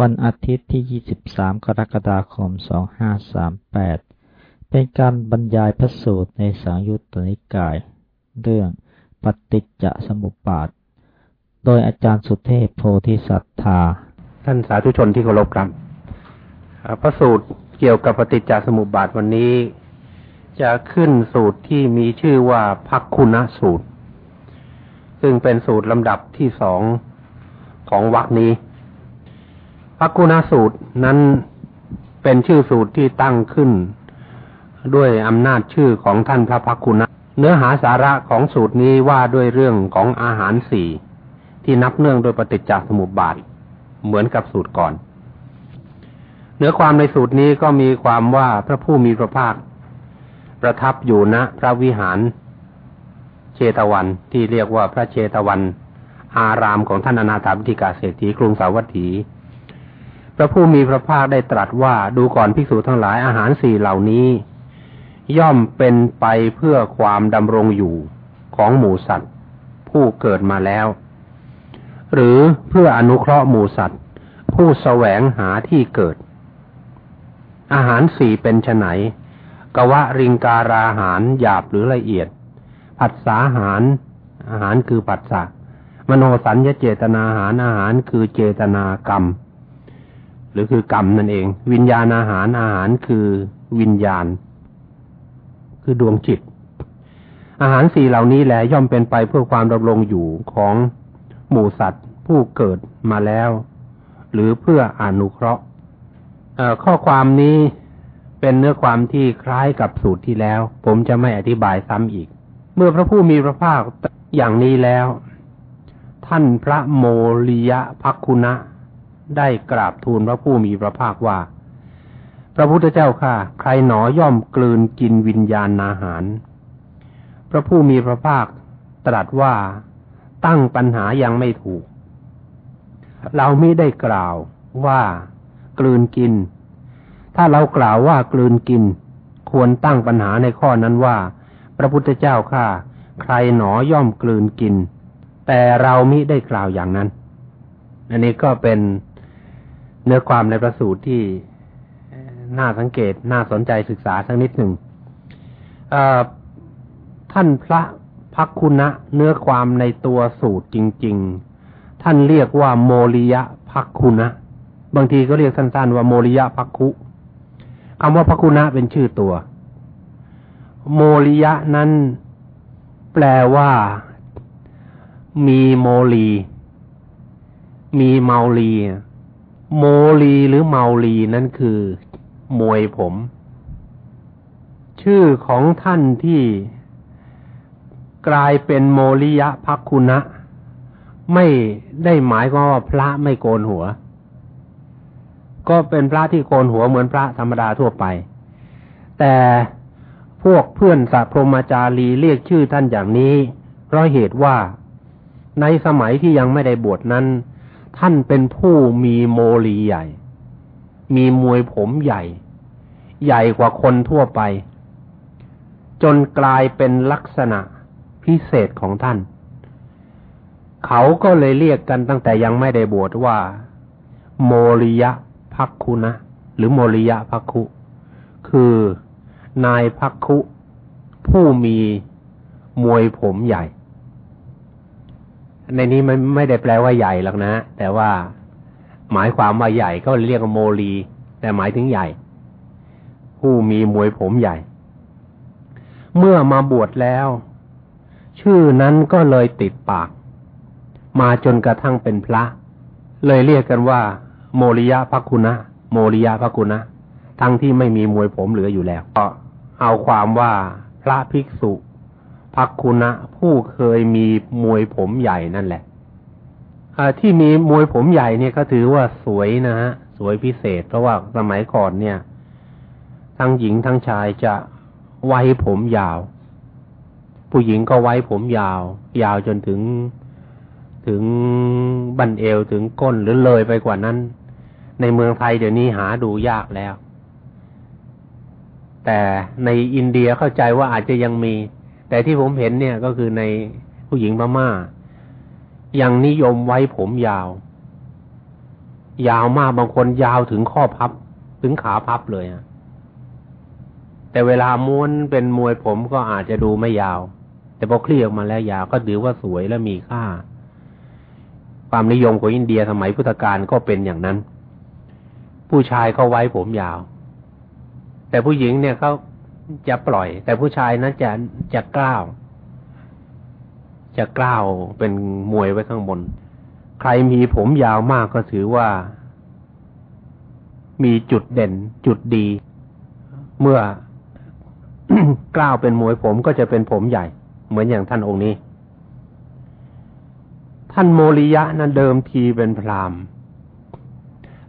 วันอาทิตย์ที่ 23 กรกฎาคม 2538 เป็นการบรรยายพระสูตรในสังยุตตนิกาย เรื่องปฏิจจสมุปบาท โดยอาจารย์สุเทพโพธิสัตธา ท่านสาธุชนที่เคารพครับ พระสูตรเกี่ยวกับปฏิจจสมุปบาทวันนี้ จะขึ้นสูตรที่มีชื่อว่าพักคุณสูตร ซึ่งเป็นสูตรลำดับที่สองของวรรคนี้ พักกุณสูตรนั้นเป็นชื่อสูตรที่ตั้งขึ้น ด้วยอำนาจชื่อของท่านพระพักกุณเนื้อหาสาระของสูตรนี้ว่าด้วยเรื่องของอาหารสี่ที่นับเนื่องโดยปฏิจจสมุปบาท เหมือนกับสูตรก่อน เนื้อความในสูตรนี้ก็มีความว่าพระผู้มีพระภาค ประทับอยู่ณพระวิหาร เชตวันที่เรียกว่าพระเชตวัน อารามของท่านอนาถาพิธิกาเศรษฐีกรุงสาวัตถี พระผู้มีพระภาคได้ตรัสว่าดูก่อนภิกษุทั้งหลายอาหารสี่เหล่านี้ ย่อมเป็นไปเพื่อความดำรงอยู่ของหมูสัตว์ ผู้เกิดมาแล้ว หรือเพื่ออนุเคราะห์หมูสัตว์ ผู้แสวงหาที่เกิด อาหารสี่เป็นไฉนกวะริงการาหารหยาบหรือละเอียด ผัสสาหาร อาหารคือผัสสะมโนสัญญเจตนาอาหารอาหารคือเจตนากรรม หรือคือกรรมนั่นเอง วิญญาณอาหารอาหารคือวิญญาณ คือดวงจิต อาหารสี่เหล่านี้แหละย่อมเป็นไปเพื่อความดำรงอยู่ของหมู่สัตว์ ผู้เกิดมาแล้ว หรือเพื่ออนุเคราะห์ข้อความนี้เป็นเนื้อความที่คล้ายกับสูตรที่แล้ว ผมจะไม่อธิบายซ้ำอีก เมื่อพระผู้มีพระภาคอย่างนี้แล้ว ท่านพระโมริยะพักคุณะ ได้กราบทูลพระผู้มีพระภาคว่า พระพุทธเจ้าค่ะ ใครหนอย่อมกลืนกินวิญญาณอาหาร พระผู้มีพระภาคตรัสว่าตั้งปัญหายังไม่ถูก เราไม่ได้กล่าวว่ากลืนกิน ถ้าเรากล่าวว่ากลืนกิน ควรตั้งปัญหาในข้อนั้นว่า พระพุทธเจ้าค่ะ ใครหนอย่อมกลืนกิน แต่เรามิได้กล่าวอย่างนั้น อันนี้ก็เป็น เนื้อความในประสูตรที่น่าสังเกตน่าสนใจศึกษาสักนิดหนึ่งท่านพระพักคุณะเนื้อความในตัวสูตรจริง ๆ ท่านเรียกว่าโมริยะพักคุณะบางทีก็เรียกสั้นๆว่าโมริยะพักคุคำว่าพักคุณะเป็นชื่อตัว โมริยะนั้นแปลว่ามีโมลี มีเมาลี โมลีหรือเมาลีนั่นคือ มวยผม ชื่อของท่านที่กลายเป็นโมลิยะพักคุณะ ไม่ได้หมายความว่าพระไม่โกนหัว ก็เป็นพระที่โกนหัวเหมือนพระธรรมดาทั่วไป แต่พวกเพื่อนสัพพมจารีเรียกชื่อท่านอย่างนี้ เพราะเหตุว่าในสมัยที่ยังไม่ได้บวชนั้น ท่านเป็นผู้มีโมลีใหญ่ มีมวยผมใหญ่ ใหญ่กว่าคนทั่วไป จนกลายเป็นลักษณะพิเศษของท่าน เขาก็เลยเรียกกันตั้งแต่ยังไม่ได้บวชว่า โมริยะพักคุนะ หรือโมริยะพักคุ คือนายพักคุ ผู้มีมวยผมใหญ่ ในนี้มันไม่ได้แปลว่าใหญ่หรอกนะ แต่ว่าหมายความว่าใหญ่ก็เรียกว่าโมลี แต่หมายถึงใหญ่ ผู้มีมวยผมใหญ่ เมื่อมาบวชแล้ว ชื่อนั้นก็เลยติดปาก มาจนกระทั่งเป็นพระ เลยเรียกกันว่า โมริยะพักคุณะโมริยะพักคุณะทั้งที่ไม่มีมวยผมเหลืออยู่แล้วก็เอาความว่าพระภิกษุ พักคุณะผู้เคยมีมวยผมใหญ่นั่นแหละที่มีมวยผมใหญ่เนี่ยก็ถือว่าสวยนะฮะสวยพิเศษ เพราะว่าสมัยก่อนเนี่ย ทั้งหญิงทั้งชายจะไว้ผมยาว ผู้หญิงก็ไว้ผมยาว ยาวจนถึงถึงบันเอวถึงก้นหรือเลยไปกว่านั้น ในเมืองไทยเดี๋ยวนี้หาดูยากแล้ว แต่ในอินเดียเข้าใจว่าอาจจะยังมี แต่ที่ผมเห็นเนี่ยก็คือในผู้หญิงพม่ายังนิยมไว้ผมยาว ยาวมากบางคนยาวถึงข้อพับ ถึงขาพับเลยอะแต่เวลาม้วนเป็นมวยผมก็อาจจะดูไม่ยาว แต่พอเคลียออกมาแล้วยาวก็ถือว่าสวยและมีค่า ความนิยมของอินเดียสมัยพุทธกาลก็เป็นอย่างนั้น ผู้ชายเขาไว้ผมยาว แต่ผู้หญิงเนี่ยเขา จะปล่อย แต่ผู้ชายนั้นจะจะกล้าว จะกล้าวเป็นมวยไว้ข้างบน ใครมีผมยาวมากก็ถือว่า มีจุดเด่น จุดดี เมื่อกล้าวเป็นมวยผมก็จะเป็นผมใหญ่ เหมือนอย่างท่านองค์นี้ ท่านโมริยะนั้นเดิมทีเป็นพราหมณ์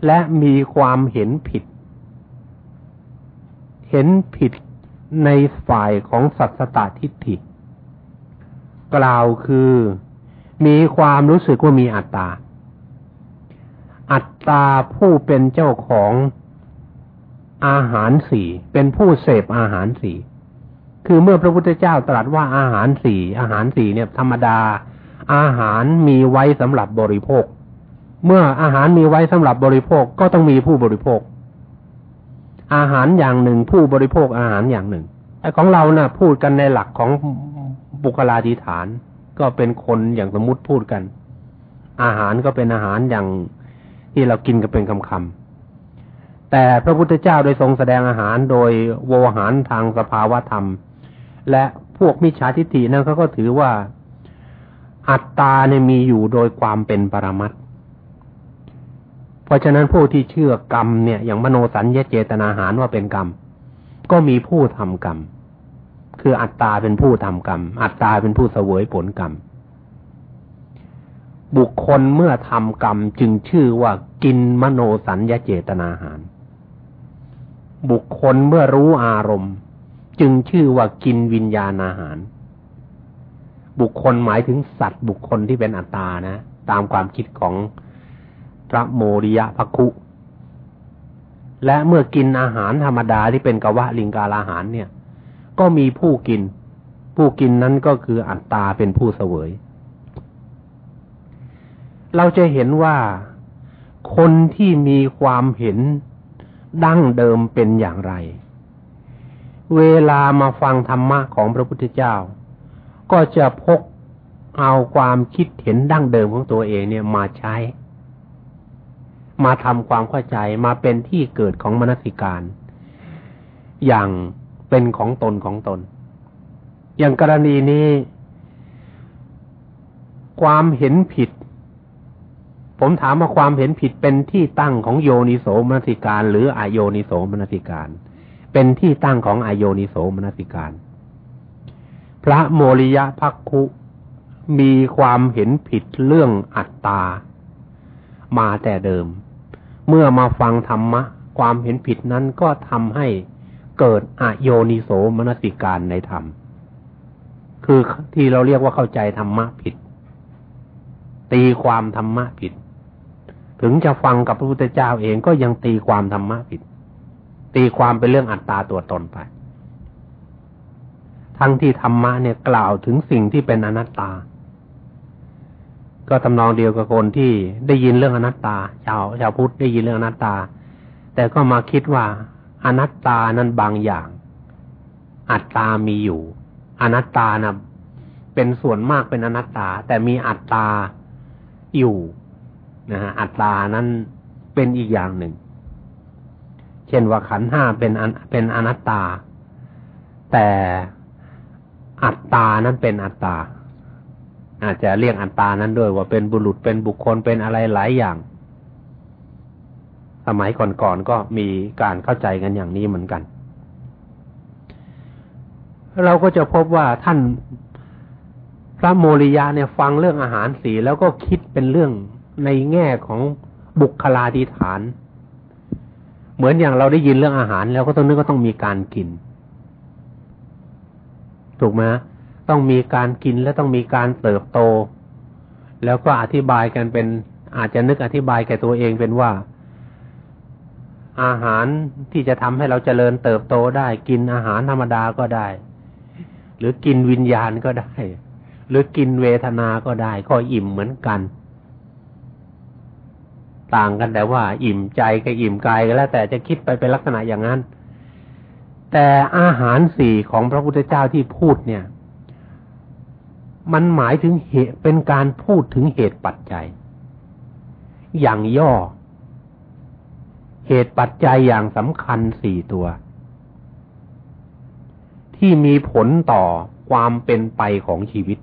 และมีความเห็นผิด เห็นผิด ในฝ่ายของสัตสตทิฏฐิ กล่าวคือมีความรู้สึกว่ามีอัตตา อัตตาผู้เป็นเจ้าของอาหารสี่เป็นผู้เสพอาหารสี่คือเมื่อพระพุทธเจ้าตรัสว่าอาหารสี่อาหารสี่เนี่ย ธรรมดา อาหารมีไว้สำหรับบริโภค เมื่ออาหารมีไว้สำหรับบริโภคก็ต้องมีผู้บริโภค อาหารอย่างหนึ่ง ผู้บริโภคอาหารอย่างหนึ่งไอ้ของเรานะ่ะ พูดกันในหลักของบุคลาธิฐาน ก็เป็นคนอย่างสมมุติพูดกัน อาหารก็เป็นอาหารอย่างที่เรากินกันเป็นคำคำแต่พระพุทธเจ้าโดยทรงแสดงอาหารโดยโวหารทางสภาวธรรม และพวกมิจฉาทิฏฐินั้นเขาก็ถือว่าอัตตาเนี่ยมีอยู่โดยความเป็นปรมัต เพราะฉะนั้นผู้ที่เชื่อกรรมเนี่ย อย่างมโนสัญญเจตนาหารว่าเป็นกรรม ก็มีผู้ทำกรรม คืออัตตาเป็นผู้ทำกรรม อัตตาเป็นผู้เสวยผลกรรม บุคคลเมื่อทำกรรมจึงชื่อว่ากินมโนสัญญเจตนาหาร บุคคลเมื่อรู้อารมณ์ จึงชื่อว่ากินวิญญาณอาหาร บุคคลหมายถึงสัตว์บุคคลที่เป็นอัตตานะ ตามความคิดของ ระโมริยะภคุ และเมื่อกินอาหารธรรมดาที่เป็นกวะลิงกาลาหารเนี่ย ก็มีผู้กิน ผู้กินนั้นก็คืออัตตาเป็นผู้เสวย เราจะเห็นว่าคนที่มีความเห็นดั้งเดิมเป็นอย่างไร เวลามาฟังธรรมะของพระพุทธเจ้า ก็จะพกเอาความคิดเห็นดั้งเดิมของตัวเองเนี่ยมาใช้ มาทำความเข้าใจมาเป็นที่เกิดของมนสิการ อย่างเป็นของตนของตน อย่างกรณีนี้ ความเห็นผิด ผมถามว่าความเห็นผิดเป็นที่ตั้งของโยนิโสมนสิการ หรืออโยนิโสมนสิการ เป็นที่ตั้งของอโยนิโสมนสิการ พระโมริยะพักคุมีความเห็นผิดเรื่องอัตตา มาแต่เดิม เมื่อมาฟังธรรมะ ความเห็นผิดนั้นก็ทำให้เกิดอโยนิโสมนสิการในธรรม คือที่เราเรียกว่าเข้าใจธรรมะผิด ตีความธรรมะผิด ถึงจะฟังกับพระพุทธเจ้าเองก็ยังตีความธรรมะผิด ตีความเป็นเรื่องอัตตาตัวตนไป ทั้งที่ธรรมะเนี่ยกล่าวถึงสิ่งที่เป็นอนัตตา ก็ทำนองเดียวกับคนที่ได้ยินเรื่องอนัตตา ชาวชาวพุทธได้ยินเรื่องอนัตตา แต่ก็มาคิดว่าอนัตตานั้นบางอย่าง อัตตามีอยู่ อนัตตานะเป็นส่วนมากเป็นอนัตตา แต่มีอัตตาอยู่นะฮะอัตตานั้นเป็นอีกอย่างหนึ่ง เช่นว่าขันห้าเป็นเป็นอนัตตา แต่อัตตานั้นเป็นอัตตา อาจจะเรียกอัตตานั้นด้วยว่าเป็นบุรุษเป็นบุคคลเป็นอะไรหลายอย่าง สมัยก่อนๆกก็มีการเข้าใจกันอย่างนี้เหมือนกัน เราก็จะพบว่าท่านพระโมริยะเนี่ยฟังเรื่องอาหารสีแล้วก็คิดเป็นเรื่องในแง่ของบุคลาธิฐาน เหมือนอย่างเราได้ยินเรื่องอาหาร แล้วก็ต้องนึกว่าต้องมีการกิน ถูกไหม ต้องมีการกินและต้องมีการเติบโต แล้วก็อธิบายกันเป็นอาจจะนึกอธิบายแก่ตัวเองเป็นว่า อาหารที่จะทำให้เราเจริญเติบโตได้ กินอาหารธรรมดาก็ได้ หรือกินวิญญาณก็ได้ หรือกินเวทนาก็ได้ ก็อิ่มเหมือนกัน ต่างกันแต่ว่า อิ่มใจกับอิ่มกายก็แล้ว แต่จะคิดไปเป็นลักษณะอย่างนั้น แต่อาหารสี่ของพระพุทธเจ้าที่พูดเนี่ย มันหมายถึงเหตุเป็นการพูดถึงเหตุปัจจัย อย่างย่อ เหตุปัจจัยอย่างสำคัญสี่ตัว ที่มีผลต่อความเป็นไปของชีวิต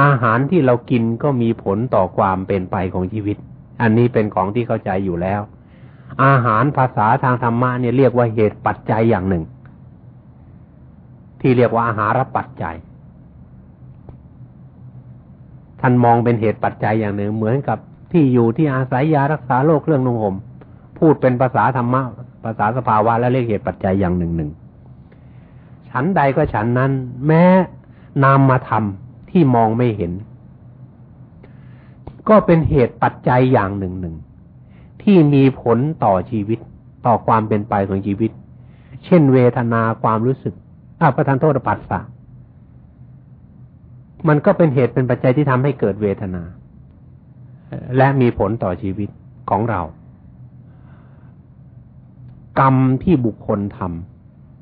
อาหารที่เรากินก็มีผลต่อความเป็นไปของชีวิต อันนี้เป็นของที่เข้าใจอยู่แล้ว อาหารภาษาทางธรรมะเนี่ยเรียกว่าเหตุปัจจัยอย่างหนึ่ง ที่เรียกว่าอาหารปัจจัย ท่านมองเป็นเหตุปัจจัยอย่างหนึ่ง เหมือนกับที่อยู่ที่อาศัยยารักษาโรคเครื่องนุ่งห่มพูดเป็นภาษาธรรมะภาษาสภาวะและเรียกเหตุปัจจัยอย่างหนึ่งหนึ่งฉันใดก็ฉันนั้น แม้นามมาทำที่มองไม่เห็น ก็เป็นเหตุปัจจัยอย่างหนึ่งหนึ่งที่มีผลต่อชีวิตต่อความเป็นไปของชีวิต เช่นเวทนาความรู้สึกอาประทานโทษปัสสะ มันก็เป็นเหตุเป็นปัจจัยที่ทำให้เกิดเวทนา และมีผลต่อชีวิตของเรา กรรมที่บุคคลท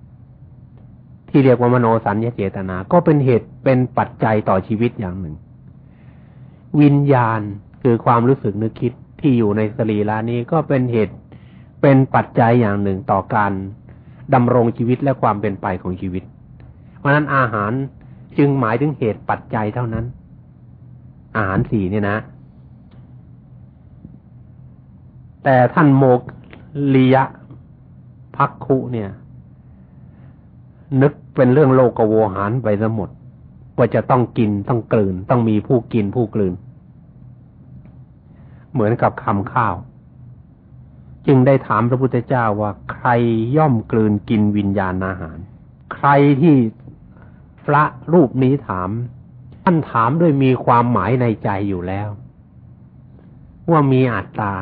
ำที่เรียกว่ามโนสัญญาเจตนา ก็เป็นเหตุเป็นปัจจัยต่อชีวิตอย่างหนึ่ง วิญญาณคือความรู้สึกนึกคิดที่อยู่ในสรีระนี้ก็เป็นเหตุเป็นปัจจัยอย่างหนึ่งต่อการดำรงชีวิตและความเป็นไปของชีวิต เพราะนั้นอาหาร จึงหมายถึงเหตุปัจจัยเท่านั้น อาหารสี่เนี่ยนะ แต่ท่านโมกลียะพักคุเนี่ย นึกเป็นเรื่องโลกโวหารไปซะหมดว่าจะต้องกินต้องกลืน ต้องมีผู้กินผู้กลืน เหมือนกับคำข้าว จึงได้ถามพระพุทธเจ้าว่าใครย่อมกลืนกินวิญญาณอาหาร ใครที่ พระรูปนี้ถาม ท่านถามด้วยมีความหมายในใจอยู่แล้ว ว่ามีอัตตา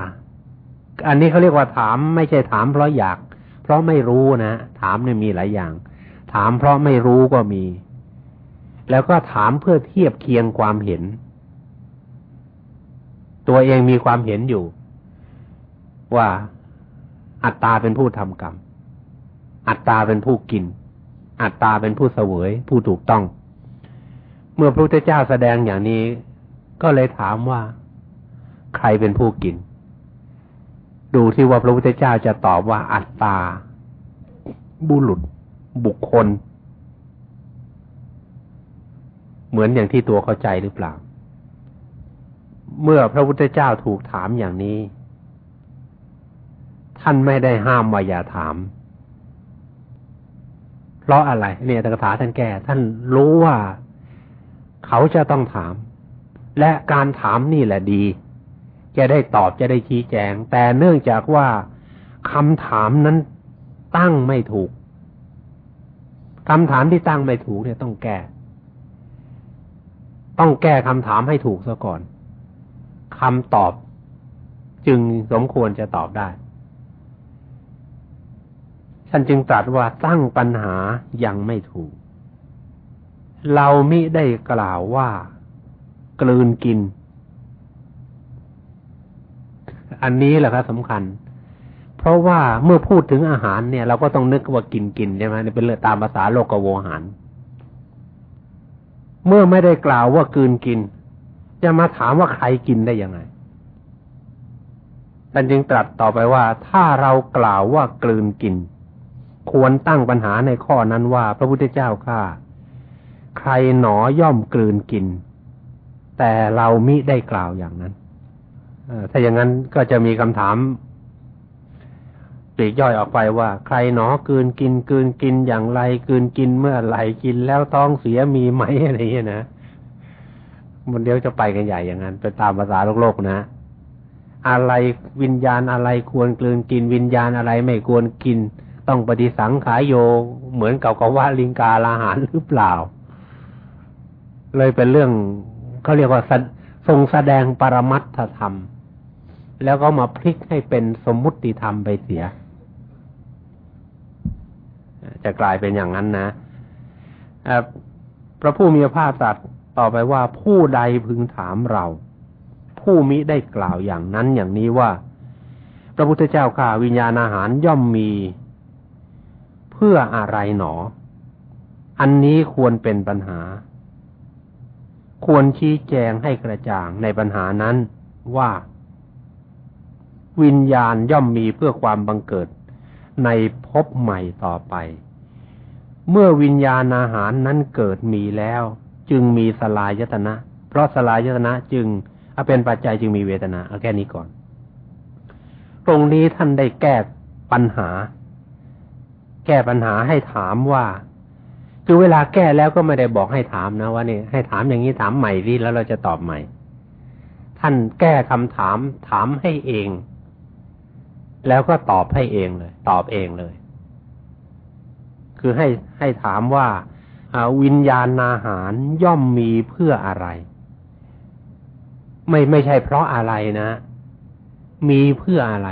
อันนี้เขาเรียกว่าถามไม่ใช่ถามเพราะอยาก เพราะไม่รู้นะถามเนี่ยมีหลายอย่าง ถามเพราะไม่รู้ก็มี แล้วก็ถามเพื่อเทียบเคียงความเห็น ตัวเองมีความเห็นอยู่ ว่าอัตตาเป็นผู้ทำกรรม อัตตาเป็นผู้กิน อัตตาเป็นผู้เสวยผู้ถูกต้อง เมื่อพระพุทธเจ้าแสดงอย่างนี้ ก็เลยถามว่า ใครเป็นผู้กิน ดูที่ว่าพระพุทธเจ้าจะตอบว่าอัตตา บุรุษ บุคคล เหมือนอย่างที่ตัวเข้าใจหรือเปล่า เมื่อพระพุทธเจ้าถูกถามอย่างนี้ ท่านไม่ได้ห้ามว่าอย่าถาม ราะอะไรเนี่ยตถาท่านแก้ท่านรู้ว่าเขาจะต้องถาม และการถามนี่แหละดี จะได้ตอบจะได้ชี้แจง แต่เนื่องจากว่าคำถามนั้นตั้งไม่ถูกคำถามที่ตั้งไม่ถูกเนี่ยต้องแก้ ต้องแก้คำถามให้ถูกซะก่อนคำตอบจึงสมควรจะตอบได้ ท่านจึงตรัสว่าตั้งปัญหายังไม่ถูก เรามิได้กล่าวว่า กลืนกิน อันนี้แหละครับสำคัญ เพราะว่าเมื่อพูดถึงอาหารเนี่ย เราก็ต้องนึกว่ากินกินใช่ไหมเป็นเรื่องตามภาษาโลกโวหาร เมื่อไม่ได้กล่าวว่ากืนกิน จะมาถามว่าใครกินได้ยังไงท่านจึงตรัสต่อไปว่า ถ้าเรากล่าวว่ากลืนกิน ควรตั้งปัญหาในข้อนั้นว่า พระพุทธเจ้าข้าใครหนอย่อมกลืนกิน แต่เรามิได้กล่าวอย่างนั้นถ้าอย่างนั้นก็จะมีคำถามลีกย่อยออกไปว่า ใครหนอกลืนกินกลืนกินอย่างไรกลืนกินเมื่อไหร่กินแล้วท้องเสียมีไหมอะไรเงี้ยนะมันเดี๋ยวจะไปกันใหญ่อย่างนั้น ไปตามภาษาโลกโลกนะอะไรวิญญาณอะไรควรกลืนกิน วิญญาณอะไรไม่ควรกิน ต้องปฏิสังขายโยเหมือนกับกว่าลิงกาลาหารหรือเปล่า เลยเป็นเรื่องเขาเรียกว่าทรงแสดงปรมัตถธรรม แล้วก็มาพลิกให้เป็นสมมุติธรรมไปเสีย จะกลายเป็นอย่างนั้นนะพระผู้มีพระภาคตรัสต่อไปว่าผู้ใดพึงถามเรา ผู้มิได้กล่าวอย่างนั้นอย่างนี้ว่า พระพุทธเจ้าข่าวิญญาณอาหารย่อมมี พื่ออะไรหนอ อันนี้ควรเป็นปัญหา ควรชี้แจงให้กระจ่างในปัญหานั้นว่า วิญญาณย่อมมีเพื่อความบังเกิดในภพใหม่ต่อไป เมื่อวิญญาณอาหารนั้นเกิดมีแล้ว จึงมีสลายยตนะ เพราะสลายตนะจึงเป็นปัจจัยจึงมีเวทนาเอาแค่นี้ก่อน ตรงนี้ท่านได้แก้ปัญหา แก้ปัญหาให้ถามว่า คือเวลาแก้แล้วก็ไม่ได้บอกให้ถามนะว่านี่ให้ถามอย่างนี้ถามใหม่ดิแล้วเราจะตอบใหม่ ท่านแก้คำถามถามให้เอง แล้วก็ตอบให้เองเลย ตอบเองเลย คือให้ให้ถามว่าวิญญาณอาหารย่อมมีเพื่ออะไร ไม่ไม่ใช่เพราะอะไรนะ มีเพื่ออะไร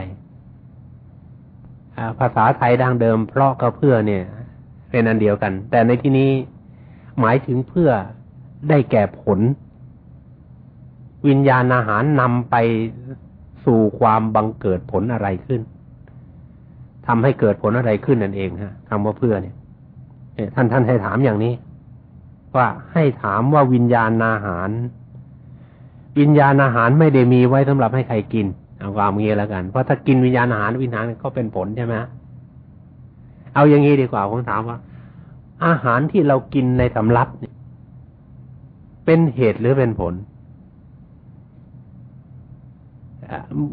ภาษาไทยดังเดิม เพราะกับเพื่อเนี่ย เป็นอันเดียวกัน แต่ในที่นี้หมายถึงเพื่อได้แก่ผล วิญญาณอาหารนำไปสู่ความบังเกิดผลอะไรขึ้นทำให้เกิดผลอะไรขึ้นนั่นเองฮะคำว่าเพื่อเนี่ยท่านท่านให้ถามอย่างนี้ ว่าให้ถามว่าวิญญาณอาหาร วิญญาณอาหารไม่ได้มีไว้สำหรับให้ใครกิน เอาความงี้แล้วกัน เพราะถ้ากินวิญญาณอาหารวิญญาณก็เป็นผลใช่ไหมเอาอย่างนี้ดีกว่าผมถามว่า อาหารที่เรากินในสำรับเนี่ยเป็นเหตุหรือเป็นผล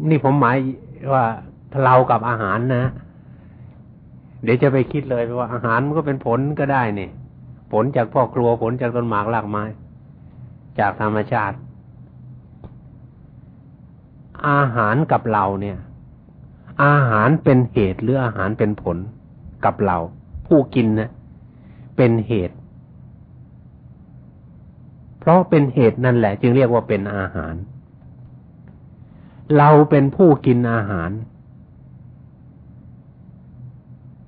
นี่ผมหมายว่าเรากับอาหารนะ เดี๋ยวจะไปคิดเลยว่าอาหารมันก็เป็นผลก็ได้เนี่ยผลจากพ่อครัวผลจากต้นหมากรากไม้ จากธรรมชาติ อาหารกับเราเนี่ย อาหารเป็นเหตุหรืออาหารเป็นผลกับเรา ผู้กินนะเป็นเหตุ เพราะเป็นเหตุนั่นแหละ จึงเรียกว่าเป็นอาหาร เราเป็นผู้กินอาหาร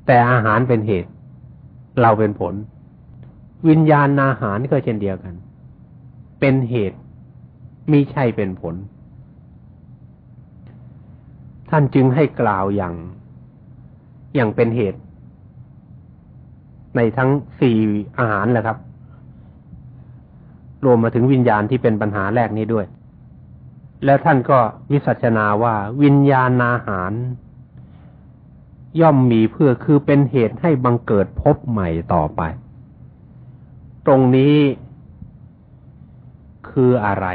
แต่อาหารเป็นเหตุ เราเป็นผล วิญญาณอาหารก็เช่นเดียวกัน เป็นเหตุมิใช่เป็นผล ท่านจึงให้กล่าวอย่าง อย่างเป็นเหตุ ในทั้งสี่อาหารแหละครับ รวมมาถึงวิญญาณที่เป็นปัญหาแรกนี้ด้วย แล้วท่านก็วิสัชนาว่าวิญญาณอาหาร ย่อมมีเพื่อคือเป็นเหตุให้บังเกิดพบใหม่ต่อไป ตรงนี้คืออะไร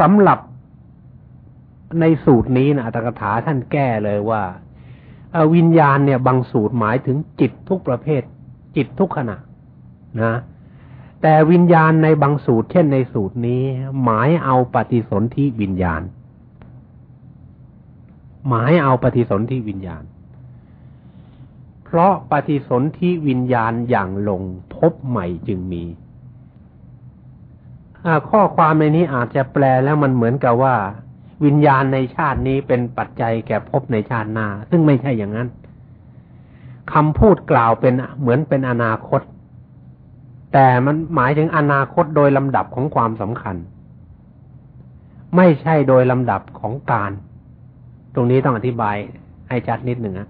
สำหรับ ในสูตรนี้นะอัตถกถาท่านแก้เลยว่าวิญญาณเนี่ย บางสูตรหมายถึงจิตทุกประเภท จิตทุกขณะนะ แต่วิญญาณในบางสูตร เช่นในสูตรนี้ หมายเอาปฏิสนธิวิญญาณ หมายเอาปฏิสนธิวิญญาณ เพราะปฏิสนธิวิญญาณอย่างลงพบใหม่จึงมีข้อความในนี้อาจจะแปลแล้วมันเหมือนกับว่า วิญญาณในชาตินี้เป็นปัจจัยแก่พบในชาติหน้า ซึ่งไม่ใช่อย่างนั้นคำพูดกล่าวเป็นเหมือนเป็นอนาคต แต่มันหมายถึงอนาคตโดยลำดับของความสำคัญ ไม่ใช่โดยลำดับของการ ตรงนี้ต้องอธิบายให้ชัดนิดหนึ่งนะ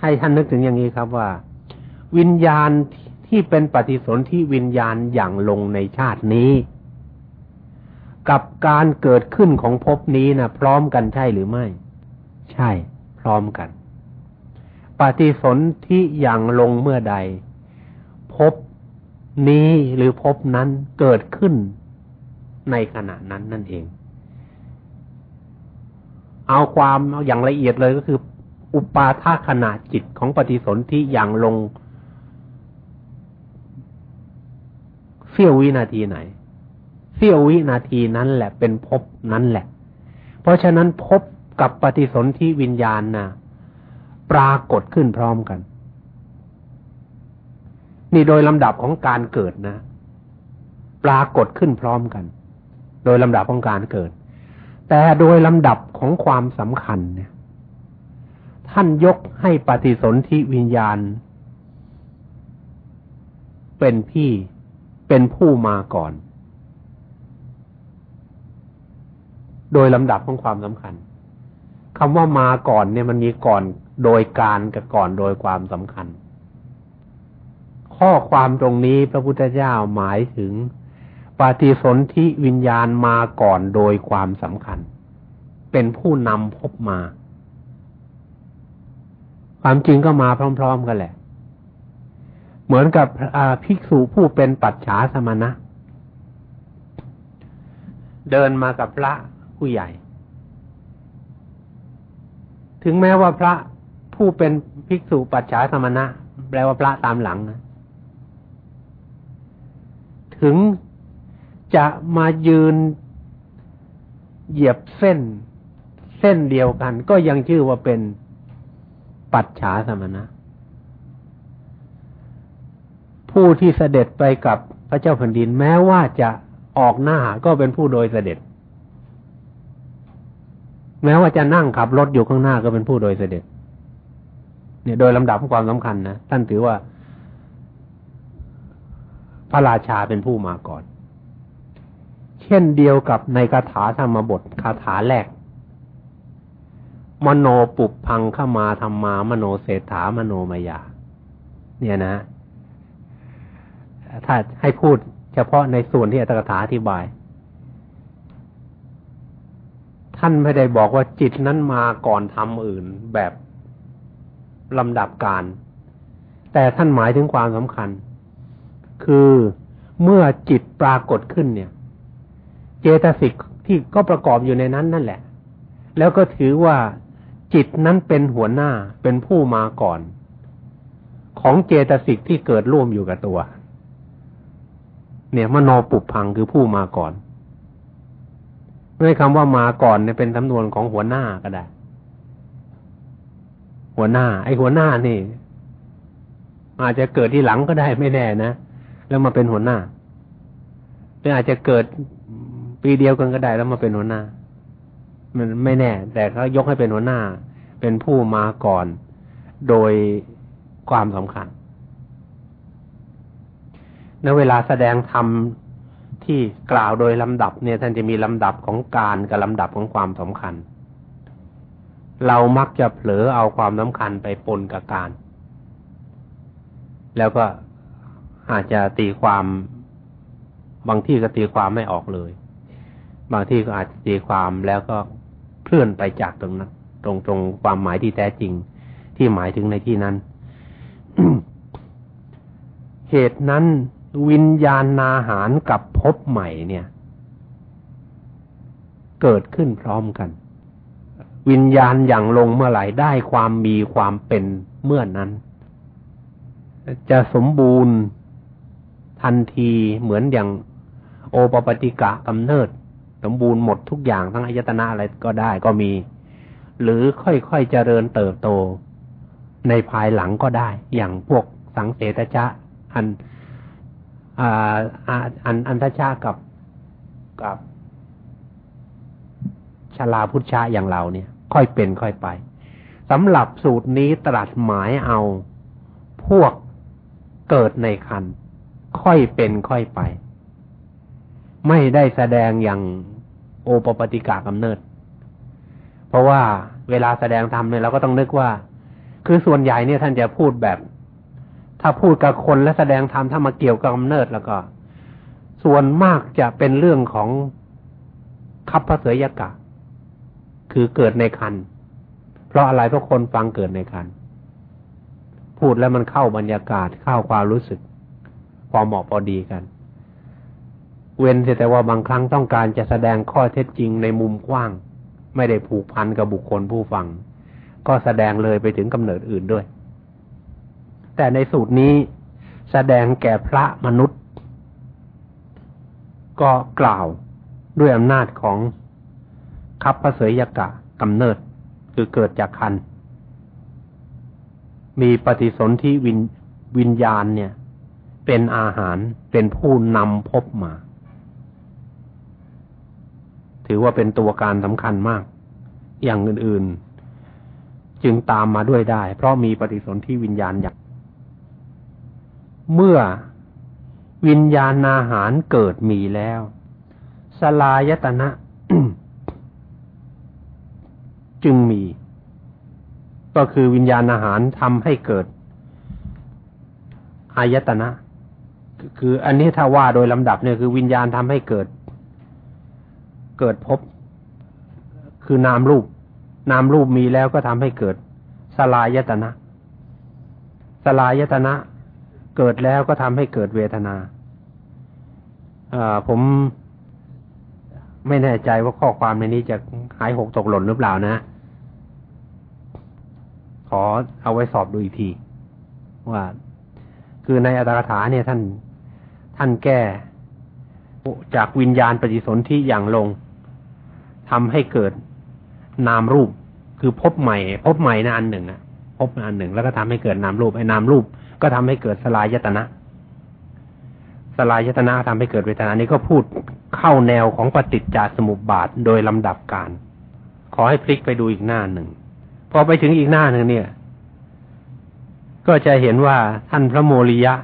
ให้ท่านนึกถึงอย่างนี้ครับว่า วิญญาณที่เป็นปฏิสนธิวิญญาณอย่างลงในชาตินี้ กับการเกิดขึ้นของภพนี้นะพร้อมกันใช่หรือไม่ ใช่ พร้อมกัน ปฏิสนธิอย่างลงเมื่อใดภพนี้หรือภพนั้นเกิดขึ้นในขณะนั้นนั่นเอง เอาความอย่างละเอียดเลยก็คือ อุปาทขณะจิตของปฏิสนธิอย่างลงเสี้ยววินาทีไหน สี้ยววินาทีนั้นแหละเป็นภพนั้นแหละ เพราะฉะนั้นภพกับปฏิสนธิวิญญาณนะ่ะปรากฏขึ้นพร้อมกัน นี่โดยลำดับของการเกิดนะ ปรากฏขึ้นพร้อมกัน โดยลำดับของการเกิด แต่โดยลำดับของความสำคัญเนี่ย ท่านยกให้ปฏิสนธิวิญญาณ เป็นพี่เป็นผู้มาก่อน โดยลำดับของความสำคัญคำว่ามาก่อนเนี่ยมันมีก่อนโดยการกับก่อนโดยความสำคัญ ข้อความตรงนี้พระพุทธเจ้าหมายถึงปฏิสนธิวิญญาณมาก่อนโดยความสำคัญ เป็นผู้นำพบมา ความจริงก็มาพร้อม ๆ กันแหละ เหมือนกับภิกษุผู้เป็นปัจฉาสมณะเดินมากับพระ ผู้ใหญ่ ถึงแม้ว่าพระผู้เป็นภิกษุปัจฉาสมณะ แปลว่าพระตามหลังนะถึงจะมายืนเหยียบเส้นเส้นเดียวกัน ก็ยังชื่อว่าเป็นปัจฉาสมณะ ผู้ที่เสด็จไปกับพระเจ้าแผ่นดินแม้ว่าจะออกหน้าก็เป็นผู้โดยเสด็จ แม้ว่าจะนั่งขับรถอยู่ข้างหน้าก็เป็นผู้โดยเสด็จ เนี่ยโดยลำดับความสำคัญนะท่านถือว่า พระราชาเป็นผู้มาก่อน เช่นเดียวกับในคาถาธรรมบทคาถาแรก มโนปุบพังขมาธรรมามโนเศรษฐามโนมายา เนี่ยนะ ถ้าให้พูดเฉพาะในส่วนที่อัตถกถาอธิบาย ท่านไม่ได้บอกว่าจิตนั้นมาก่อนทำอื่นแบบลำดับการ แต่ท่านหมายถึงความสำคัญ คือเมื่อจิตปรากฏขึ้นเนี่ย เจตสิกที่ก็ประกอบอยู่ในนั้นนั่นแหละ แล้วก็ถือว่าจิตนั้นเป็นหัวหน้าเป็นผู้มาก่อน ของเจตสิกที่เกิดร่วมอยู่กับตัว เนี่ยมโนปุพังคือผู้มาก่อน ไม่คำว่ามาก่อนเนี่ยเป็นจำนวนของหัวหน้าก็ได้ หัวหน้า ไอ้หัวหน้านี่ อาจจะเกิดที่หลังก็ได้ไม่แน่นะแล้วมาเป็นหัวหน้าหรืออาจจะเกิดปีเดียวกันก็ได้แล้วมาเป็นหัวหน้า มันไม่แน่ แต่เขายกให้เป็นหัวหน้า เป็นผู้มาก่อน โดยความสำคัญในเวลาแสดงธรรม ที่กล่าวโดยลำดับเนี่ยท่านจะมีลำดับของการกับลำดับของความสำคัญ เรามักจะเผลอเอาความสำคัญไปปนกับการ แล้วก็อาจจะตีความบางที่ก็ตีความไม่ออกเลย บางที่ก็อาจจะตีความแล้วก็เคลื่อนไปจากตรงนั้นตรงตรงความหมายที่แท้จริงที่หมายถึงในที่นั้น เหตุนั้น วิญญาณนาหารกับพบใหม่เนี่ย เกิดขึ้นพร้อมกัน วิญญาณอย่างลงเมื่อไหร่ได้ความมีความเป็นเมื่อนั้น จะสมบูรณ์ทันทีเหมือนอย่างโอปปติกะกำเนิด สมบูรณ์หมดทุกอย่างทั้งอายตนะอะไรก็ได้ก็มี หรือค่อยๆเจริญเติบโต ในภายหลังก็ได้ อย่างพวกสังเสตจะอัน อันอันทชากับกับชลาพุทธะอย่างเราเนี่ย ค่อยเป็นค่อยไปสำหรับสูตรนี้ตรัสหมายเอาพวกเกิดในคันค่อยเป็นค่อยไป ไม่ได้แสดงอย่างโอปปติกากำเนิด เพราะว่าเวลาแสดงธรรมเนี่ยเราก็ต้องนึกว่า คือส่วนใหญ่เนี่ยท่านจะพูดแบบ ถ้าพูดกับคนและแสดงธรรมถ้ามาเกี่ยวกับกำเนิดแล้วก็ ส่วนมากจะเป็นเรื่องของคับพระเสยกะ คือเกิดในคันเพราะอะไรเพราะคนฟังเกิดในคันพูดแล้วมันเข้าบรรยากาศเข้าความรู้สึกพอเหมาะพอดีกัน เว้นแต่ว่าบางครั้งต้องการจะแสดงข้อเท็จจริงในมุมกว้าง ไม่ได้ผูกพันกับบุคคลผู้ฟัง ก็แสดงเลยไปถึงกำเนิดอื่นด้วย แต่ในสูตรนี้แสดงแก่พระมนุษย์ ก็กล่าวด้วยอำนาจของคับพระเสยยกะกำเนิด คือเกิดจากคัน มีปฏิสนธิวินวิญญาณเนี่ย เป็นอาหารเป็นผู้นำพบมา ถือว่าเป็นตัวการสำคัญมาก อย่างอื่น ๆ จึงตามมาด้วยได้ เพราะมีปฏิสนธิวิญญาณอย่าง เมื่อวิญญาณอาหารเกิดมีแล้ว สลายตนะ จึงมี ก็คือวิญญาณอาหารทำให้เกิดอายตนะ คืออันนี้ถ้าว่าโดยลำดับเนี่ยคือวิญญาณทำให้เกิด เกิดพบ คือนามรูป นามรูปมีแล้วก็ทำให้เกิด สลายตนะ สลายตนะ เกิดแล้วก็ทำให้เกิดเวทนาผมไม่แน่ใจว่าข้อความในนี้จะหายหกตกหล่นหรือเปล่านะ ขอเอาไว้สอบดูอีกที ว่า คือในอัตถกถาเนี่ยท่าน ท่านแก้จากวิญญาณปฏิสนธิอย่างลงทำให้เกิดนามรูป คือพบใหม่ พบใหม่นะอันหนึ่งอะพบอันหนึ่งแล้วก็ทำให้เกิดนามรูปไอ้นามรูป ก็ทำให้เกิดสลายยตนะ สลายยตนะทำให้เกิดเวทนานี้ก็พูดเข้าแนวของปฏิจจสมุปบาทโดยลำดับการ ขอให้พลิกไปดูอีกหน้าหนึ่ง พอไปถึงอีกหน้าหนึ่งเนี่ย ก็จะเห็นว่าท่านพระโมริยะ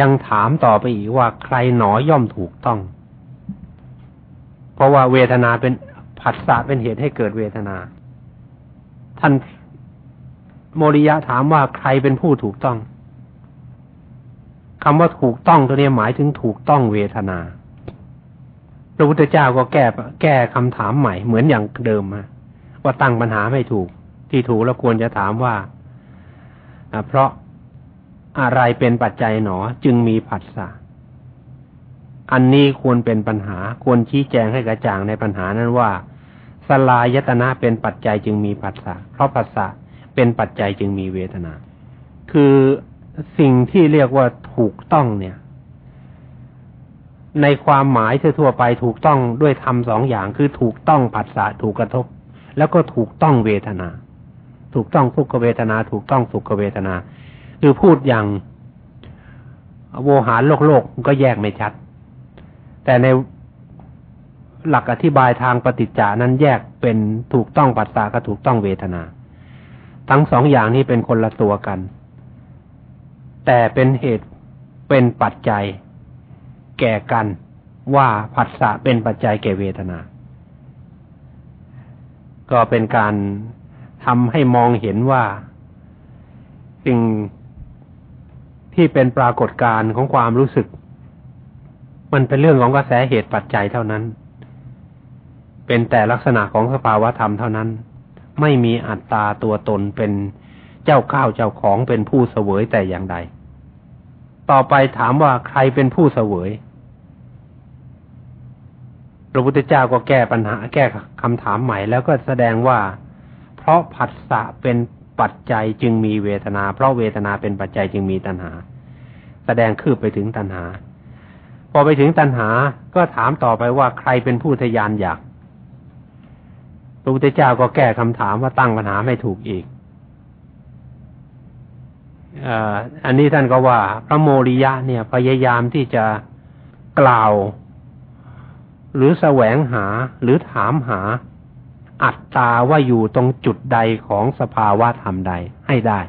ยังถามต่อไปอีกว่าใครหนอย่อมถูกต้อง เพราะว่าเวทนาเป็นผัสสะเป็นเหตุให้เกิดเวทนา ท่านโมริยะถามว่าใครเป็นผู้ถูกต้อง คำว่าถูกต้องตัวนี้หมายถึงถูกต้องเวทนา พระพุทธเจ้าก็แก้แก้คำถามใหม่ เหมือนอย่างเดิมมาว่าตั้งปัญหาไม่ถูก ที่ถูกแล้วควรจะถามว่าเพราะอะไรเป็นปัจจัยหนอจึงมีผัสสะอันนี้ควรเป็นปัญหา ควรชี้แจงให้กระจ่างในปัญหานั้นว่า สลายตนะเป็นปัจจัยจึงมีผัสสะเพราะผัสสะเป็นปัจจัยจึงมีเวทนา คือ สิ่งที่เรียกว่าถูกต้องเนี่ย ในความหมายทั่วไปถูกต้องด้วยทำสองอย่างคือถูกต้องผัสสะถูกกระทบ แล้วก็ถูกต้องเวทนา ถูกต้องทุกขเวทนา ถูกต้องสุขเวทนาคือพูดอย่างโวหารโลกโลกก็แยกไม่ชัด แต่ในหลักอธิบายทางปฏิจจานั้นแยกเป็นถูกต้องปัสสะกับถูกต้องเวทนา ทั้งสองอย่างนี้เป็นคนละตัวกัน แต่เป็นเหตุเป็นปัจจัย แก่กันว่าผัสสะเป็นปัจจัยแก่เวทนา ก็เป็นการทำให้มองเห็นว่า สิ่งที่เป็นปรากฏการณ์ของความรู้สึก มันเป็นเรื่องของกระแสเหตุปัจจัยเท่านั้น เป็นแต่ลักษณะของสภาวะธรรมเท่านั้น ไม่มีอัตตาตัวตนเป็น เจ้าข้าวเจ้าของเป็นผู้เสวยแต่อย่างใด ต่อไปถามว่าใครเป็นผู้เสวย พระพุทธเจ้าก็แก้ปัญหาแก้คำถามใหม่แล้วก็แสดงว่า เพราะผัสสะเป็นปัจจัยจึงมีเวทนา เพราะเวทนาเป็นปัจจัยจึงมีตัณหา แสดงคืบไปถึงตัณหา พอไปถึงตัณหาก็ถามต่อไปว่าใครเป็นผู้ทยานอยากพระพุทธเจ้าก็แก้คำถามว่าตั้งปัญหาไม่ถูกอีก อันนี้ท่านก็ว่า พระโมริยะเนี่ย พยายามที่จะกล่าว หรือแสวงหาหรือถามหา อัตตาว่าอยู่ตรงจุดใดของสภาวะธรรมใดให้ได้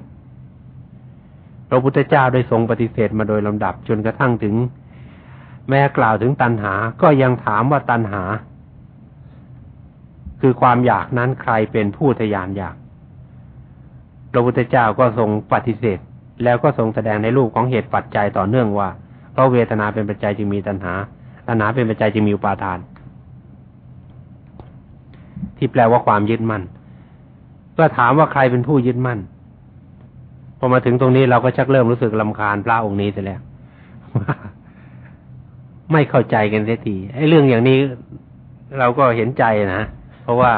พระพุทธเจ้าได้ทรงปฏิเสธมาโดยลำดับจนกระทั่งถึง แม้กล่าวถึงตัณหา ก็ยังถามว่าตัณหา คือความอยากนั้นใครเป็นผู้ทยานอยากพระพุทธเจ้าก็ทรงปฏิเสธ แล้วก็ทรงแสดงในรูปของเหตุปัจจัยต่อเนื่องว่า เพราะเวทนาเป็นปัจจัยจึงมีตัณหา ตัณหาเป็นปัจจัยจึงมีอุปาทาน ที่แปลว่าความยึดมั่น ก็ถามว่าใครเป็นผู้ยึดมั่น พอมาถึงตรงนี้เราก็ชักเริ่มรู้สึกลำคาญพระองค์นี้ไปแล้ว ไม่เข้าใจกันเสียทีไอ้เรื่องอย่างนี้เราก็เห็นใจนะ เพราะว่า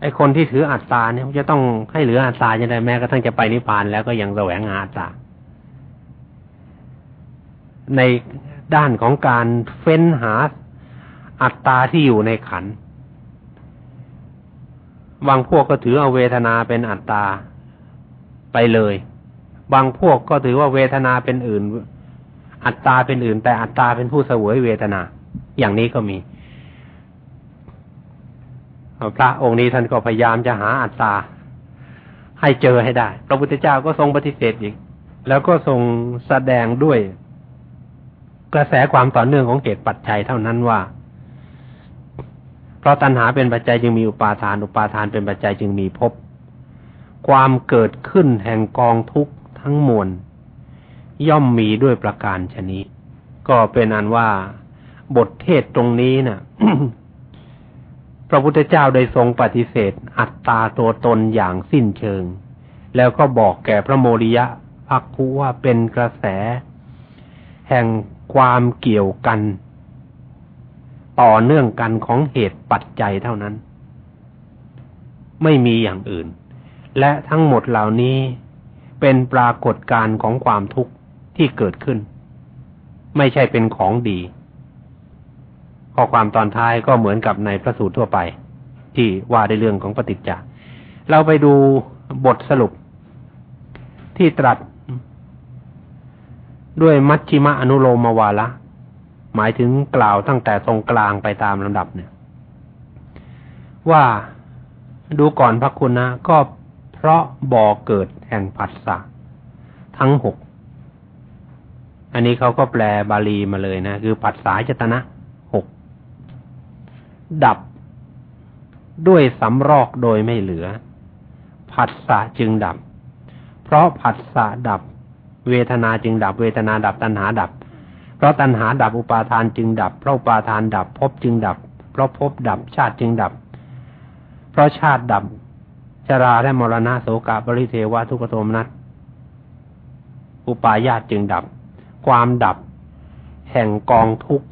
ไอ้คนที่ถืออัตตาเนี่ยจะต้องให้เหลืออัตตาจะได้แม้กระทั่งจะไปนิพพานแล้วก็ยังแสวงหาอัตตา ในด้านของการเฟ้นหาอัตตาที่อยู่ในขันบางพวกก็ถือเอาเวทนาเป็นอัตตาไปเลย บางพวกก็ถือว่าเวทนาเป็นอื่น อัตตาเป็นอื่น แต่อัตตาเป็นผู้เสวยเวทนา อย่างนี้ก็มี พระองค์นี้ท่านก็พยายามจะหาอัตตาให้เจอให้ได้ พระพุทธเจ้าก็ทรงปฏิเสธอีก แล้วก็ทรงแสดงด้วยกระแสความต่อเนื่องของเหตุปัจจัยเท่านั้นว่า เพราะตัณหาเป็นปัจจัยจึงมีอุปาทาน อุปาทานเป็นปัจจัยจึงมีภพ ความเกิดขึ้นแห่งกองทุกข์ทั้งมวลย่อมมีด้วยประการชนิดก็เป็นอันว่าบทเทศตรงนี้นะ่ะ พระพุทธเจ้าได้ทรงปฏิเสธ อัตตาตัวตนอย่างสิ้นเชิง แล้วก็บอกแก่พระโมริยะพักคุว่าเป็นกระแส แห่งความเกี่ยวกัน ต่อเนื่องกันของเหตุปัจจัยเท่านั้น ไม่มีอย่างอื่น และทั้งหมดเหล่านี้เป็นปรากฏการณ์ของความทุกข์ที่เกิดขึ้น ไม่ใช่เป็นของดี ข้อความตอนท้ายก็เหมือนกับในพระสูตรทั่วไป ที่ว่าในเรื่องของปฏิจจาเราไปดูบทสรุป ที่ตรัสด้วยมัชชิมะอนุโลมวาละ หมายถึงกล่าวตั้งแต่ตรงกลางไปตามลำดับเนี่ย ว่าดูก่อนพระคุณนะ ก็เพราะบ่อเกิดแห่งผัสสะทั้งหก อันนี้เขาก็แปลบาลีมาเลยนะ คือผัสสะจตนะ ดับด้วยสำรอกโดยไม่เหลือ ผัสสะจึงดับ เพราะผัสสะดับ เวทนาจึงดับ เวทนาดับตัณหาดับ เพราะตัณหาดับอุปาทานจึงดับ เพราะอุปาทานดับภพจึงดับ เพราะภพดับชาติจึงดับ เพราะชาติดับ ชราและมรณะโสกาปริเทวะทุกโทมนัสอุปาญาตจึงดับ ความดับ แห่งกองทุกข์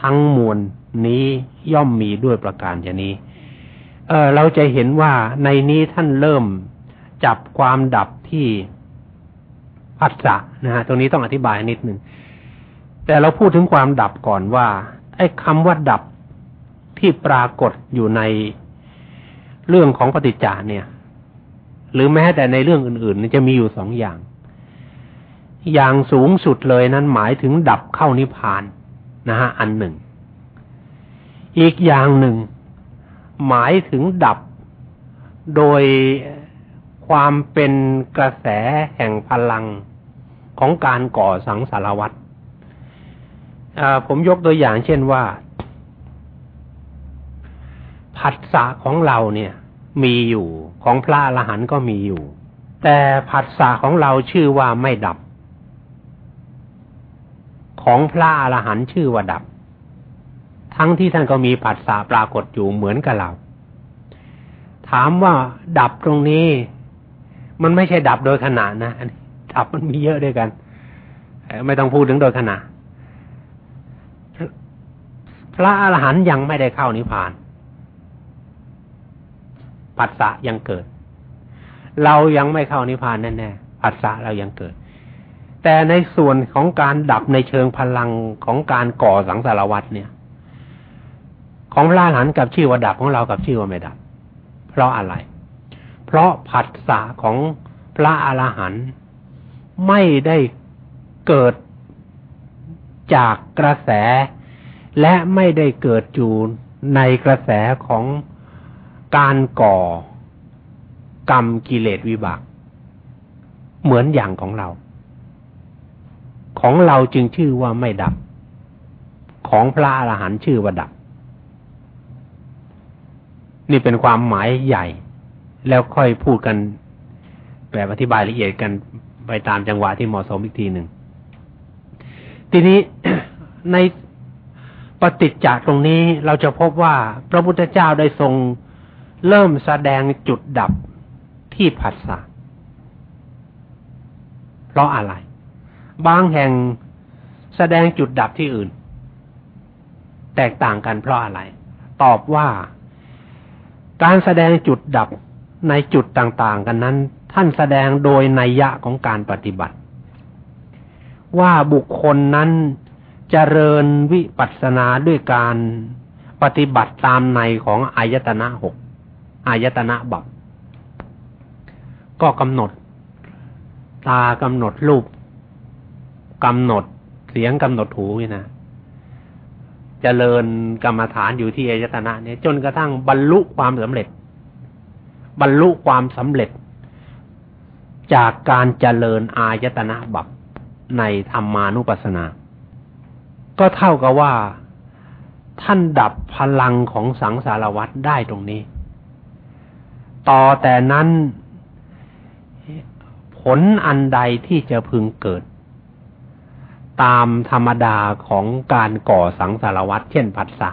ทั้งมวล นี้ย่อมมีด้วยประการอย่างนี้ เออเราจะเห็นว่าในนี้ท่านเริ่มจับความดับที่ผัสสะนะฮะตรงนี้ต้องอธิบายนิดหนึ่งแต่เราพูดถึงความดับก่อนว่า ไอ้คำว่าดับที่ปรากฏอยู่ในเรื่องของปฏิจจาเนี่ย หรือแม้แต่ในเรื่องอื่นๆจะมีอยู่สองอย่าง อย่างสูงสุดเลยนั้นหมายถึงดับเข้านิพพานนะฮะอันหนึ่ง อีกอย่างหนึ่ง หมายถึงดับ โดยความเป็นกระแสแห่งพลังของการก่อสังสารวัตรผมยกตัวอย่างเช่นว่า ผัสสะของเราเนี่ย มีอยู่ของพระอรหันต์ก็มีอยู่ แต่ผัสสะของเราชื่อว่าไม่ดับ ของพระอรหันต์ชื่อว่าดับ ทั้งที่ท่านก็มีผัสสะปรากฏอยู่เหมือนกับเรา ถามว่าดับตรงนี้ มันไม่ใช่ดับโดยขณะนะดับมันมีเยอะด้วยกัน ไม่ต้องพูดถึงโดยขณะ พระอรหันต์ยังไม่ได้เข้านิพพานผัสสะยังเกิด เรายังไม่เข้านิพพานแน่ๆผัสสะเรายังเกิด แต่ในส่วนของการดับในเชิงพลังของการก่อสังสารวัตเนี่ย ของพระอรหันต์กับชื่อว่าดับของเรากับชื่อว่าไม่ดับ เพราะอะไร เพราะผัสสะของพระอรหันต์ไม่ได้เกิดจากกระแส และไม่ได้เกิดอยู่ในกระแสของการก่อกรรมกิเลสวิบาก เหมือนอย่างของเรา ของเราจึงชื่อว่าไม่ดับ ของพระอรหันต์ชื่อว่าดับ นี่เป็นความหมายใหญ่ แล้วค่อยพูดกัน แบบอธิบายละเอียดกันไปตามจังหวะที่เหมาะสมอีกทีหนึ่ง ทีนี้ในปฏิจจ์ตรงนี้เราจะพบว่าพระพุทธเจ้าได้ทรงเริ่มแสดงจุดดับที่ผัสสะเพราะอะไร บางแห่งแสดงจุดดับที่อื่น แตกต่างกันเพราะอะไร ตอบว่า การแสดงจุดดับในจุดต่างๆ กันนั้น ท่านแสดงโดยนัยยะของการปฏิบัติ ว่าบุคคลนั้นจเจริญวิปัสสนาด้วยการปฏิบัติตามในของอายตนะหกอายตนะบับก็กำหนด ตากำหนดรูปกำหนดเสียงกำหนดหูนี่นะ จเจริญกรรมฐานอยู่ที่อายตนะเนี่ยจนกระทั่งบรรลุความสำเร็จ บรรลุความสำเร็จ จากการเจริญอายตนะบับในธรรมานุปัสสนา ก็เท่ากับว่าท่านดับพลังของสังสารวัฏได้ตรงนี้ ต่อแต่นั้นผลอันใดที่จะพึงเกิด ตามธรรมดาของการก่อสังสารวัฏเช่นผัสสะ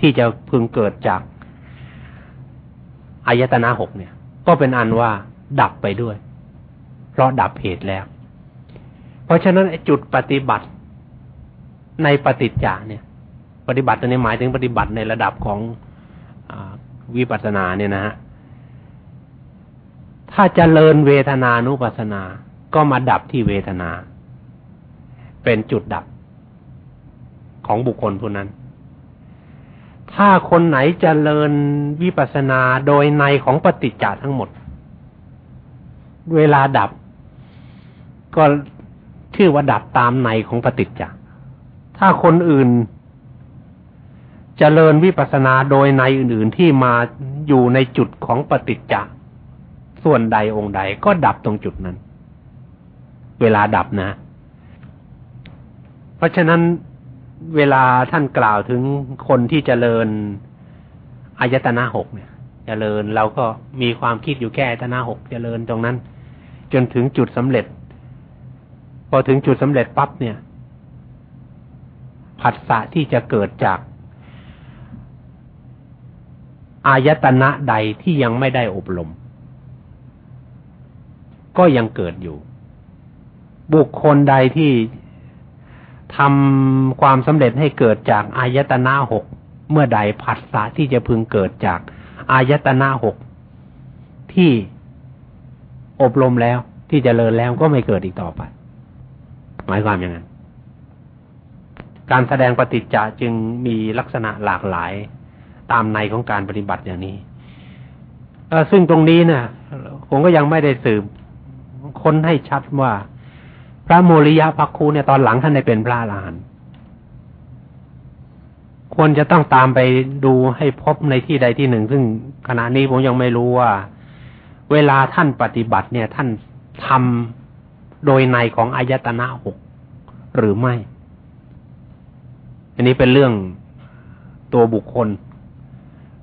ที่จะพึงเกิดจากอายตนะหกเนี่ย ก็เป็นอันว่าดับไปด้วย เพราะดับเหตุแล้ว เพราะฉะนั้นจุดปฏิบัติในปฏิจจาเนี่ย ปฏิบัติในหมายถึงปฏิบัติในระดับของอวิปัสสนาเนี่ยนะฮะถ้าจเจริญเวทนานุปัสสนา ก็มาดับที่เวทนา เป็นจุดดับของบุคคลผู้นั้น ถ้าคนไหนจเจริญวิปัสสนาโดยในของปฏิจจาทั้งหมด เวลาดับ ก็ชื่อว่าดับตามในของปฏิจจาถ้าคนอื่นจเจริญวิปัสสนาโดยในอื่น ๆที่มาอยู่ในจุดของปฏิจจส่วนใดองค์ใดก็ดับตรงจุดนั้น เวลาดับนะ เพราะฉะนั้นเวลาท่านกล่าวถึงคนที่เจริญอายตนะหกเนี่ยเจริญเราก็มีความคิดอยู่แค่อายตนะหกเจริญตรงนั้น จนถึงจุดสำเร็จ พอถึงจุดสำเร็จปั๊บเนี่ยผัสสะที่จะเกิดจาก อายตนะใดที่ยังไม่ได้อบรม ก็ยังเกิดอยู่ บุคคลใดที่ ทำความสำเร็จให้เกิดจากอายตนะหกเมื่อใดผัสสะที่จะพึงเกิดจากอายตนะหกที่อบรมแล้วที่จเจริญแล้วก็ไม่เกิดอีกต่อไป หมายความอย่างนั้น การแสดงปฏิจจะจึงมีลักษณะหลากหลายตามในของการปฏิบัติอย่างนี้ซึ่งตรงนี้นะผมก็ยังไม่ได้สืบค้นให้ชัดว่า พระโมริยะพักคูเนี่ยตอนหลังท่านได้เป็นพระอรหันต์ควรจะต้องตามไปดูให้พบในที่ใดที่หนึ่ง ซึ่งขณะนี้ผมยังไม่รู้ว่า เวลาท่านปฏิบัติเนี่ย ท่านทำโดยในของอายตนะหกหรือไม่ อันนี้เป็นเรื่องตัวบุคคล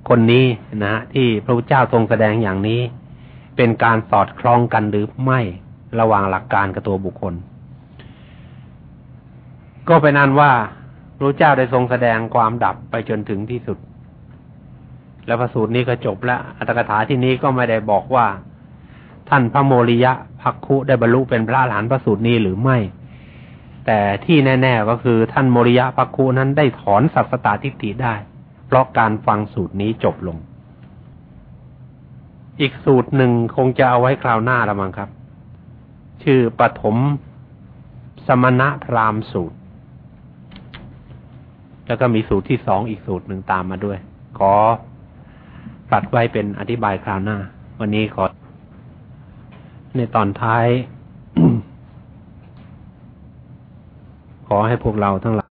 คนนี้นะฮะที่พระพุทธเจ้าทรงแสดงอย่างนี้ เป็นการสอดคล้องกันหรือไม่ระหว่างหลักการกับตัวบุคคล ก็เป็นนั้นว่าพระเจ้าได้ทรงแสดงความดับไปจนถึงที่สุด แล้วพระสูตรนี้ก็จบแล้ว อัตถกถาที่นี้ก็ไม่ได้บอกว่า ท่านพระโมริยะภักคุได้บรรลุเป็นพระหลานพระสูตรนี้หรือไม่ แต่ที่แน่ ๆก็คือท่านโมริยะภักคุนั้นได้ถอนสัพสตาทิฏฐิได้ เพราะการฟังสูตรนี้จบลง อีกสูตรหนึ่งคงจะเอาไว้คราวหน้าละมั้งครับ ชื่อปฐมสมณะพรามสูตร แล้วก็มีสูตรที่สองอีกสูตรหนึ่งตามมาด้วย ขอปัดไว้เป็นอธิบายคราวหน้า วันนี้ขอ ในตอนท้าย ขอให้พวกเราทั้งหลาย